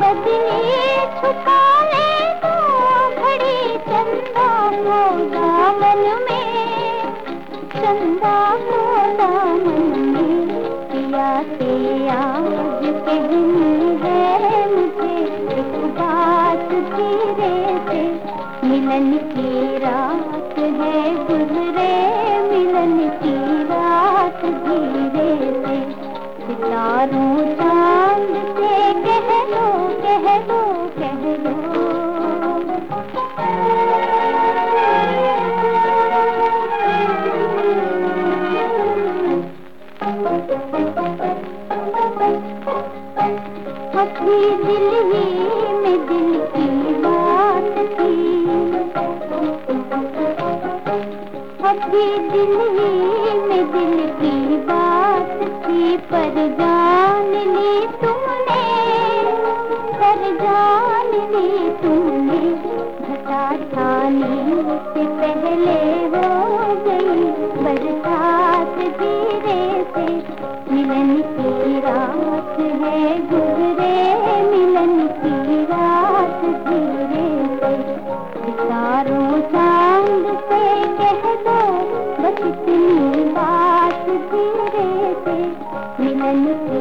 बदली छुपा ले तो खड़ी चंदा को दामन में चंदा को दामन में पिया से आज है मुझे एक बात से। मिलन की रात है गुजरे, मिलन की रात धीरे से। सितारों दिल ही में दिल की बात थी। अभी दिल ही में दिल की बात थी, पर जान ली तुमने, पर जान ली तुमने, घटा ठाने से पहले। की रात है, गुजरे मिलन की रात धीरे से तारों चाँद से कह दो, बस इतनी बात धीरे से मिलन की